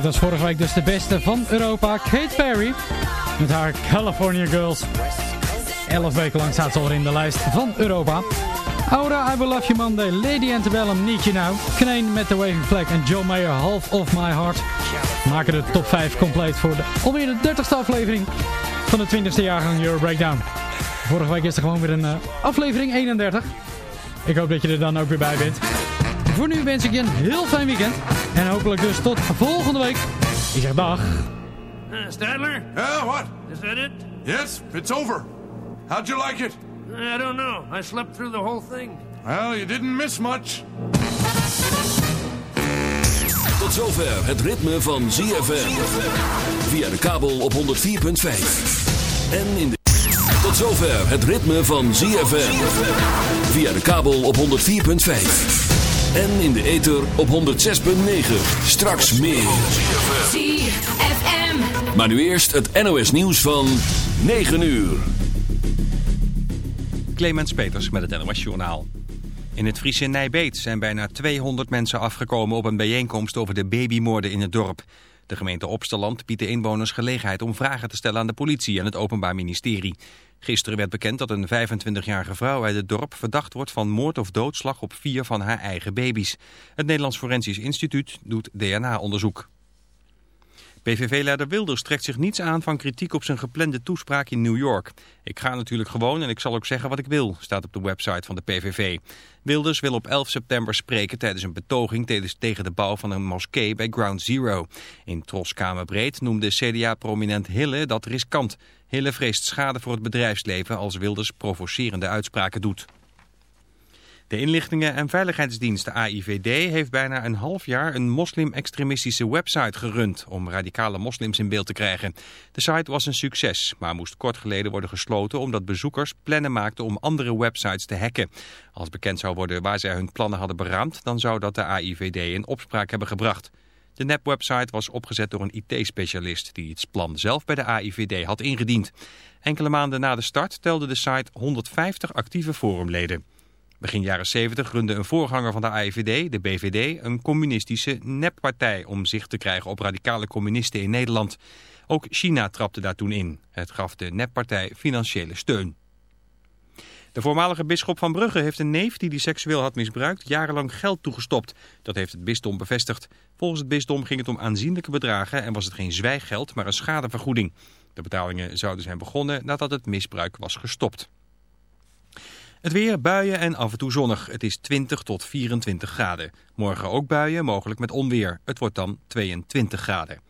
Net als vorige week dus de beste van Europa, Kate Perry. Met haar California Girls. Elf weken lang staat ze al in de lijst van Europa. Aura, I Will Love You Monday, Lady Antebellum, Need You Now. Knane met The Waving Flag en Joe Mayer, Half of My Heart. Maken de top 5 compleet voor de, alweer de 30ste aflevering van de 20ste jaargang Euro Breakdown. Vorige week is er gewoon weer een uh, aflevering 31. Ik hoop dat je er dan ook weer bij bent. Voor nu wens ik je een heel fijn weekend. En hopelijk dus tot volgende week. Ik zeg dag. Uh, Stadler? Yeah, what? Is that it? Yes, it's over. How'd you like it? I don't know. I slept through the whole thing. Well, you didn't miss much. Tot zover het ritme van ZFM. Via de kabel op 104.5. En in de... Tot zover het ritme van ZFM. Via de kabel op 104.5. En in de ether op 106.9. Straks meer. ZFM. Maar nu eerst het NOS nieuws van 9 uur. Clemens Peters met het NOS Journaal. In het Friese Nijbeet zijn bijna 200 mensen afgekomen op een bijeenkomst over de babymoorden in het dorp. De gemeente Opsteland biedt de inwoners gelegenheid om vragen te stellen aan de politie en het Openbaar Ministerie. Gisteren werd bekend dat een 25-jarige vrouw uit het dorp verdacht wordt van moord of doodslag op vier van haar eigen baby's. Het Nederlands Forensisch Instituut doet DNA-onderzoek. PVV-leider Wilders trekt zich niets aan van kritiek op zijn geplande toespraak in New York. Ik ga natuurlijk gewoon en ik zal ook zeggen wat ik wil, staat op de website van de PVV. Wilders wil op 11 september spreken tijdens een betoging tegen de bouw van een moskee bij Ground Zero. In Troskamerbreed noemde CDA-prominent Hille dat riskant. Hille vreest schade voor het bedrijfsleven als Wilders provocerende uitspraken doet. De inlichtingen- en veiligheidsdienst AIVD heeft bijna een half jaar een moslim-extremistische website gerund om radicale moslims in beeld te krijgen. De site was een succes, maar moest kort geleden worden gesloten omdat bezoekers plannen maakten om andere websites te hacken. Als bekend zou worden waar zij hun plannen hadden beraamd, dan zou dat de AIVD in opspraak hebben gebracht. De nepwebsite was opgezet door een IT-specialist die het plan zelf bij de AIVD had ingediend. Enkele maanden na de start telde de site 150 actieve forumleden. Begin jaren 70 runde een voorganger van de AIVD, de BVD, een communistische neppartij om zicht te krijgen op radicale communisten in Nederland. Ook China trapte daar toen in. Het gaf de neppartij financiële steun. De voormalige bisschop van Brugge heeft een neef die die seksueel had misbruikt jarenlang geld toegestopt. Dat heeft het bisdom bevestigd. Volgens het bisdom ging het om aanzienlijke bedragen en was het geen zwijggeld, maar een schadevergoeding. De betalingen zouden zijn begonnen nadat het misbruik was gestopt. Het weer, buien en af en toe zonnig. Het is 20 tot 24 graden. Morgen ook buien, mogelijk met onweer. Het wordt dan 22 graden.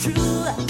true.